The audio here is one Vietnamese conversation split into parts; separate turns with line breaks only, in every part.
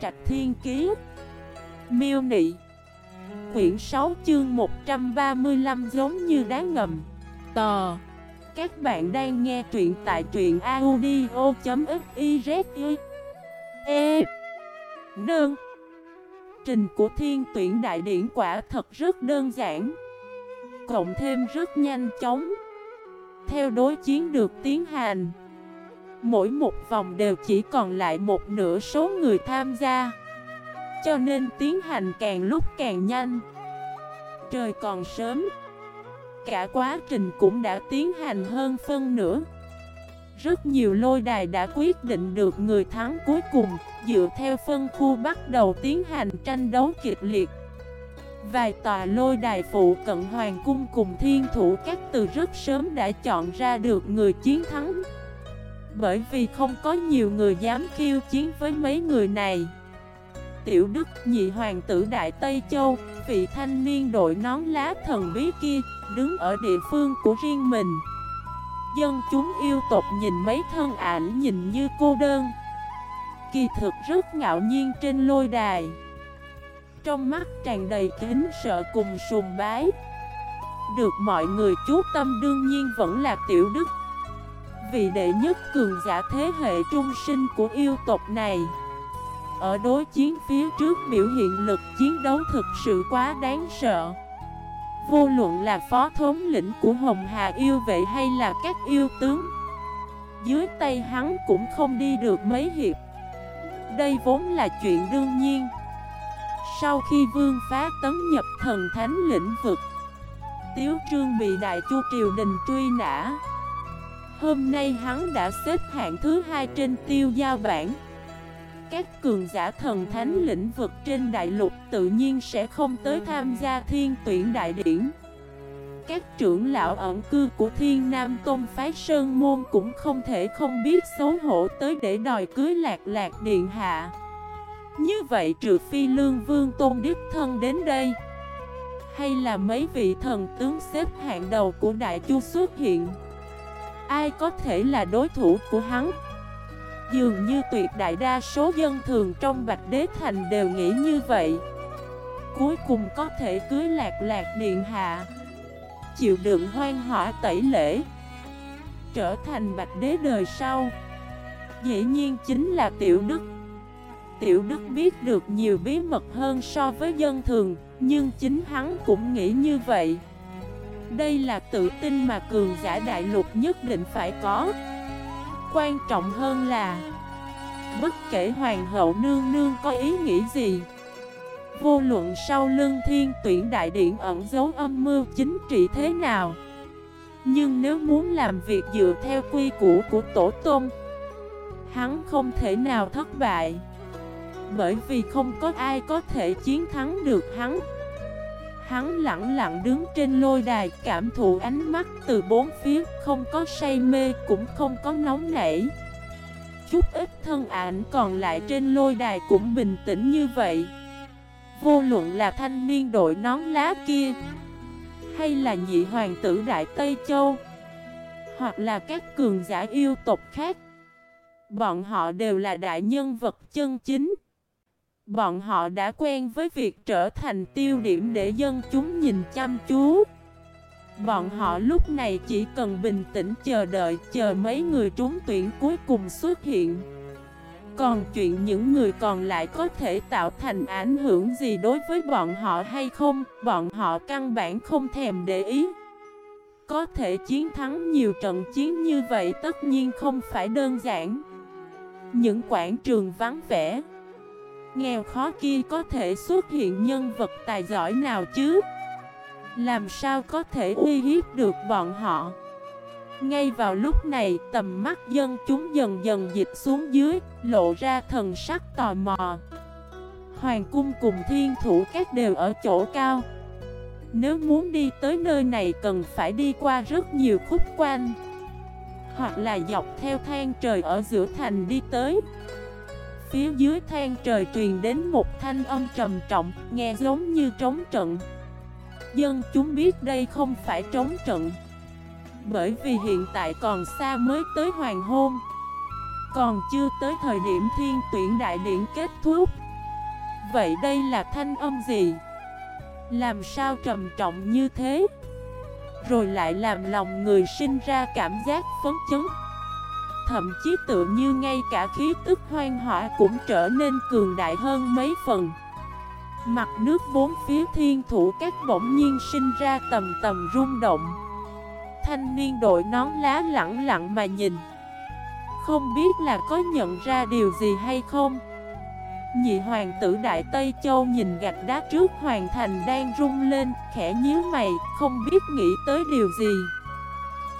Trạch Thiên Kiế Miêu Nị. Quyển 6 chương 135 giống như đá ngầm. Tò. Các bạn đang nghe truyện tại truyện audio.xyz E. Nương. Trình của thiên tuyển đại điển quả thật rất đơn giản. Cộng thêm rất nhanh chóng. Theo đối chiến được tiến hành Mỗi một vòng đều chỉ còn lại một nửa số người tham gia. Cho nên tiến hành càng lúc càng nhanh. Trời còn sớm. Cả quá trình cũng đã tiến hành hơn phân nửa. Rất nhiều lôi đài đã quyết định được người thắng cuối cùng, Dựa theo phân khu bắt đầu tiến hành tranh đấu kịch liệt. Vài tòa lôi đài phụ cận hoàng cung cùng thiên thủ các từ rất sớm đã chọn ra được người chiến thắng bởi vì không có nhiều người dám khiêu chiến với mấy người này. Tiểu Đức, nhị hoàng tử Đại Tây Châu, Vị thanh niên đội nón lá thần bí kia, Đứng ở địa phương của riêng mình. Dân chúng yêu tộc nhìn mấy thân ảnh nhìn như cô đơn. Kỳ thực rất ngạo nhiên trên lôi đài. Trong mắt tràn đầy kính sợ cùng sùng bái. Được mọi người chú tâm đương nhiên vẫn là Tiểu Đức vị đệ nhất cường giả thế hệ trung sinh của yêu tộc này. Ở đối chiến phía trước biểu hiện lực chiến đấu thực sự quá đáng sợ. Vô luận là phó thống lĩnh của Hồng Hà yêu vệ hay là các yêu tướng, Dưới tay hắn cũng không đi được mấy hiệp. Đây vốn là chuyện đương nhiên. Sau khi vương phá tấn nhập thần thánh lĩnh vực, Tiếu trương bị đại chu triều đình truy nã. Hôm nay hắn đã xếp hạng thứ hai trên tiêu giao bản Các cường giả thần thánh lĩnh vực trên đại lục tự nhiên sẽ không tới tham gia thiên tuyển đại điển. Các trưởng lão ẩn cư của thiên nam tôn phái Sơn Môn cũng không thể không biết xấu hổ tới để đòi cưới lạc lạc điện hạ. Như vậy trừ phi lương vương tôn đích thân đến đây, Hay là mấy vị thần tướng xếp hạng đầu của đại chu xuất hiện. Ai có thể là đối thủ của hắn? Dường như tuyệt đại đa số dân thường trong Bạch Đế Thành đều nghĩ như vậy. Cuối cùng có thể cưới lạc lạc điện hạ, Chịu đựng hoang hỏa tẩy lễ, Trở thành Bạch Đế đời sau. Dĩ nhiên chính là Tiểu Đức. Tiểu Đức biết được nhiều bí mật hơn so với dân thường, Nhưng chính hắn cũng nghĩ như vậy đây là tự tin mà cường giả đại lục nhất định phải có. Quan trọng hơn là, Bất kể hoàng hậu nương nương có ý nghĩ gì, Vô luận sau lưng thiên tuyển đại điện ẩn dấu âm mưu chính trị thế nào, Nhưng nếu muốn làm việc dựa theo quy củ của tổ tôn Hắn không thể nào thất bại. Bởi vì không có ai có thể chiến thắng được hắn. Hắn lặng lặng đứng trên lôi đài, cảm thụ ánh mắt từ bốn phía, Không có say mê, cũng không có nóng nảy. Chút ít thân ảnh còn lại trên lôi đài cũng bình tĩnh như vậy. Vô luận là thanh niên đội nón lá kia, Hay là nhị hoàng tử Đại Tây Châu, Hoặc là các cường giả yêu tộc khác, Bọn họ đều là đại nhân vật chân chính. Bọn họ đã quen với việc trở thành tiêu điểm để dân chúng nhìn chăm chú. Bọn họ lúc này chỉ cần bình tĩnh chờ đợi, chờ mấy người trúng tuyển cuối cùng xuất hiện. Còn chuyện những người còn lại có thể tạo thành ảnh hưởng gì đối với bọn họ hay không, Bọn họ căn bản không thèm để ý. Có thể chiến thắng nhiều trận chiến như vậy tất nhiên không phải đơn giản. Những quảng trường vắng vẻ Nghèo khó kia có thể xuất hiện nhân vật tài giỏi nào chứ? Làm sao có thể uy hiếp được bọn họ? Ngay vào lúc này, tầm mắt dân chúng dần dần dịch xuống dưới, Lộ ra thần sắc tò mò. Hoàng cung cùng thiên thủ các đều ở chỗ cao. Nếu muốn đi tới nơi này cần phải đi qua rất nhiều khúc quanh. Hoặc là dọc theo thang trời ở giữa thành đi tới. Phía dưới than trời truyền đến một thanh âm trầm trọng, nghe giống như trống trận. Dân chúng biết đây không phải trống trận. Bởi vì hiện tại còn xa mới tới hoàng hôn. Còn chưa tới thời điểm thiên tuyển đại điện kết thúc. Vậy đây là thanh âm gì? Làm sao trầm trọng như thế? Rồi lại làm lòng người sinh ra cảm giác phấn chấn Thậm chí tự như ngay cả khí tức hoang hỏa cũng trở nên cường đại hơn mấy phần. Mặt nước bốn phía thiên thủ các bỗng nhiên sinh ra tầm tầm rung động. Thanh niên đội nón lá lặng lặng mà nhìn. Không biết là có nhận ra điều gì hay không? Nhị hoàng tử Đại Tây Châu nhìn gạch đá trước hoàng thành đang rung lên Khẽ nhíu mày, không biết nghĩ tới điều gì.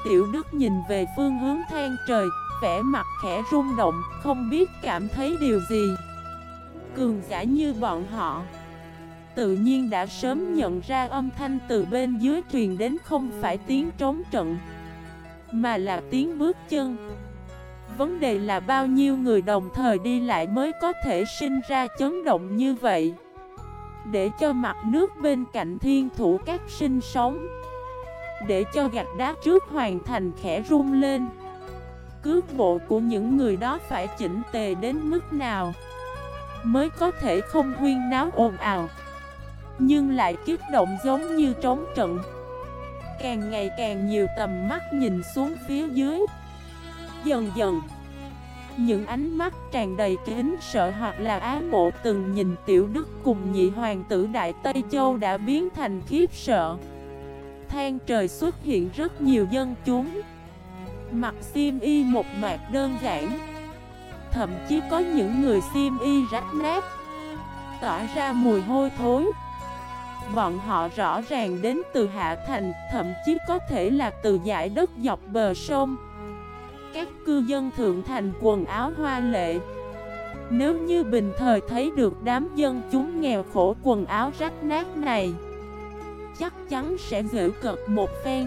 Tiểu Đức nhìn về phương hướng than trời vẻ mặt khẽ rung động, không biết cảm thấy điều gì. Cường giả như bọn họ Tự nhiên đã sớm nhận ra âm thanh từ bên dưới truyền đến không phải tiếng trống trận Mà là tiếng bước chân. Vấn đề là bao nhiêu người đồng thời đi lại mới có thể sinh ra chấn động như vậy? Để cho mặt nước bên cạnh thiên thủ các sinh sống Để cho gạch đá trước hoàn thành khẽ rung lên. Cước bộ của những người đó phải chỉnh tề đến mức nào Mới có thể không huyên náo ồn ào, Nhưng lại kích động giống như trống trận. Càng ngày càng nhiều tầm mắt nhìn xuống phía dưới. Dần dần, Những ánh mắt tràn đầy kính sợ hoặc là á mộ từng nhìn tiểu đức cùng nhị hoàng tử Đại Tây Châu đã biến thành khiếp sợ. Than trời xuất hiện rất nhiều dân chúng. Mặc xiêm y một mạc đơn giản. Thậm chí có những người xiêm y rách nát, Tỏa ra mùi hôi thối. Bọn họ rõ ràng đến từ Hạ Thành, Thậm chí có thể là từ giải đất dọc bờ sông. Các cư dân thượng thành quần áo hoa lệ. Nếu như bình thời thấy được đám dân chúng nghèo khổ quần áo rách nát này, Chắc chắn sẽ giữ cực một phen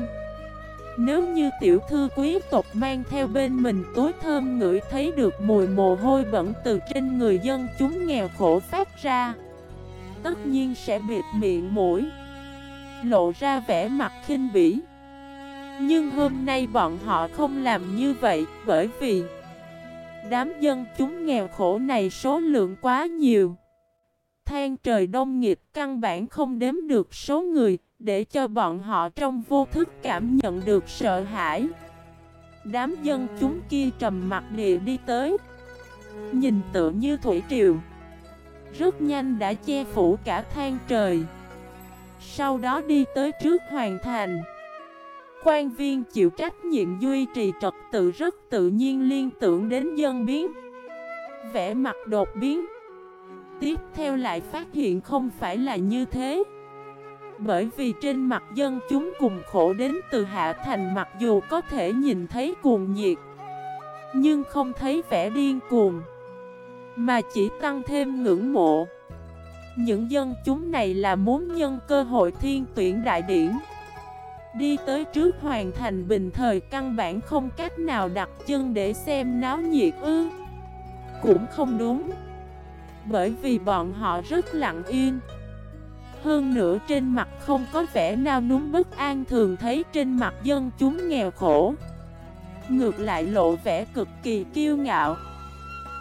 nếu như tiểu thư quý tộc mang theo bên mình túi thơm ngửi thấy được mùi mồ hôi bẩn từ trên người dân chúng nghèo khổ phát ra, Tất nhiên sẽ bịt miệng mũi, Lộ ra vẻ mặt khinh bỉ. Nhưng hôm nay bọn họ không làm như vậy bởi vì Đám dân chúng nghèo khổ này số lượng quá nhiều. Than trời đông nghịch, căn bản không đếm được số người để cho bọn họ trong vô thức cảm nhận được sợ hãi. Đám dân chúng kia trầm mặt địa đi tới. Nhìn tựa như thủy triều. Rất nhanh đã che phủ cả than trời. Sau đó đi tới trước hoàn thành. Quan viên chịu trách nhiệm duy trì trật tự rất tự nhiên liên tưởng đến dân biến. Vẽ mặt đột biến. Tiếp theo lại phát hiện không phải là như thế bởi vì trên mặt dân chúng cùng khổ đến từ Hạ Thành mặc dù có thể nhìn thấy cuồng nhiệt, Nhưng không thấy vẻ điên cuồng, Mà chỉ tăng thêm ngưỡng mộ. Những dân chúng này là muốn nhân cơ hội thiên tuyển đại điển, Đi tới trước hoàn thành bình thời căn bản không cách nào đặt chân để xem náo nhiệt ư. Cũng không đúng, Bởi vì bọn họ rất lặng yên hơn nữa trên mặt không có vẻ nào núng bất an thường thấy trên mặt dân chúng nghèo khổ. Ngược lại lộ vẻ cực kỳ kiêu ngạo.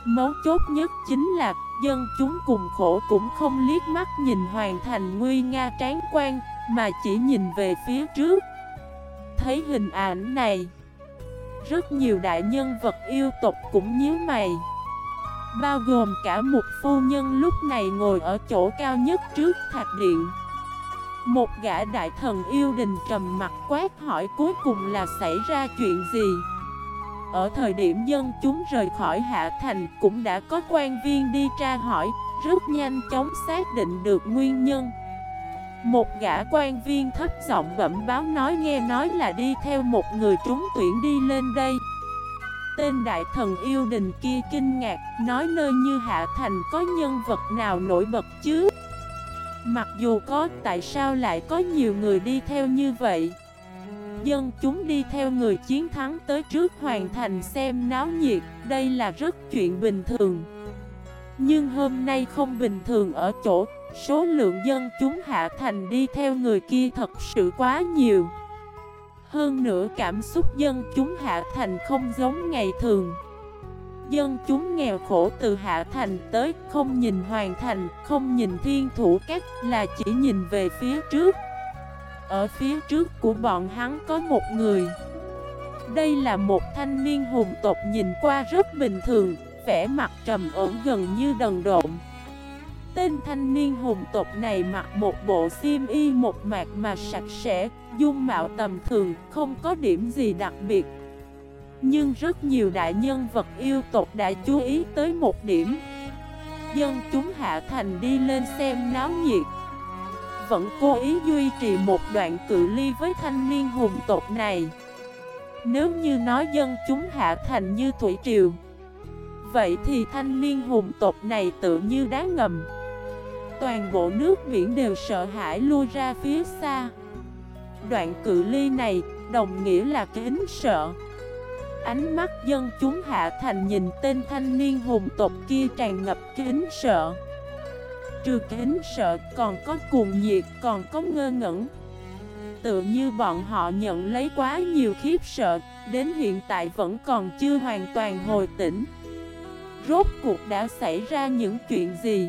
Mấu chốt nhất chính là dân chúng cùng khổ cũng không liếc mắt nhìn hoàn thành nguy nga tráng quan, Mà chỉ nhìn về phía trước. Thấy hình ảnh này, Rất nhiều đại nhân vật yêu tộc cũng nhíu mày. Bao gồm cả một phu nhân lúc này ngồi ở chỗ cao nhất trước thạch điện. Một gã đại thần yêu đình trầm mặt quát hỏi cuối cùng là xảy ra chuyện gì? Ở thời điểm dân chúng rời khỏi Hạ Thành cũng đã có quan viên đi tra hỏi, Rất nhanh chóng xác định được nguyên nhân. Một gã quan viên thấp giọng bẩm báo nói nghe nói là đi theo một người trúng tuyển đi lên đây. Tên đại thần yêu đình kia kinh ngạc, Nói nơi như Hạ Thành có nhân vật nào nổi bật chứ? Mặc dù có, tại sao lại có nhiều người đi theo như vậy? Dân chúng đi theo người chiến thắng tới trước hoàn thành xem náo nhiệt, Đây là rất chuyện bình thường. Nhưng hôm nay không bình thường ở chỗ, Số lượng dân chúng hạ thành đi theo người kia thật sự quá nhiều hơn nữa cảm xúc dân chúng hạ thành không giống ngày thường. Dân chúng nghèo khổ từ Hạ Thành tới Không nhìn Hoàn Thành, Không nhìn Thiên Thủ Các, Là chỉ nhìn về phía trước. Ở phía trước của bọn hắn có một người. Đây là một thanh niên hùng tộc nhìn qua rất bình thường, Vẻ mặt trầm ổn gần như đần độn. Tên thanh niên hùng tộc này mặc một bộ xiêm y, một mạc mà sạch sẽ, Dung mạo tầm thường, không có điểm gì đặc biệt. Nhưng rất nhiều đại nhân vật yêu tộc đã chú ý tới một điểm. Dân chúng hạ thành đi lên xem náo nhiệt. Vẫn cố ý duy trì một đoạn cự ly với thanh niên hùng tộc này. Nếu như nói dân chúng hạ thành như thủy triều, Vậy thì thanh niên hùng tộc này tự như đá ngầm. Toàn bộ nước biển đều sợ hãi lui ra phía xa. Đoạn cự ly này, đồng nghĩa là kính sợ. Ánh mắt dân chúng hạ thành nhìn tên thanh niên hùng tộc kia tràn ngập kính sợ. Trừ kính sợ, còn có cuồng nhiệt, còn có ngơ ngẩn. Tự như bọn họ nhận lấy quá nhiều khiếp sợ, Đến hiện tại vẫn còn chưa hoàn toàn hồi tỉnh. Rốt cuộc đã xảy ra những chuyện gì?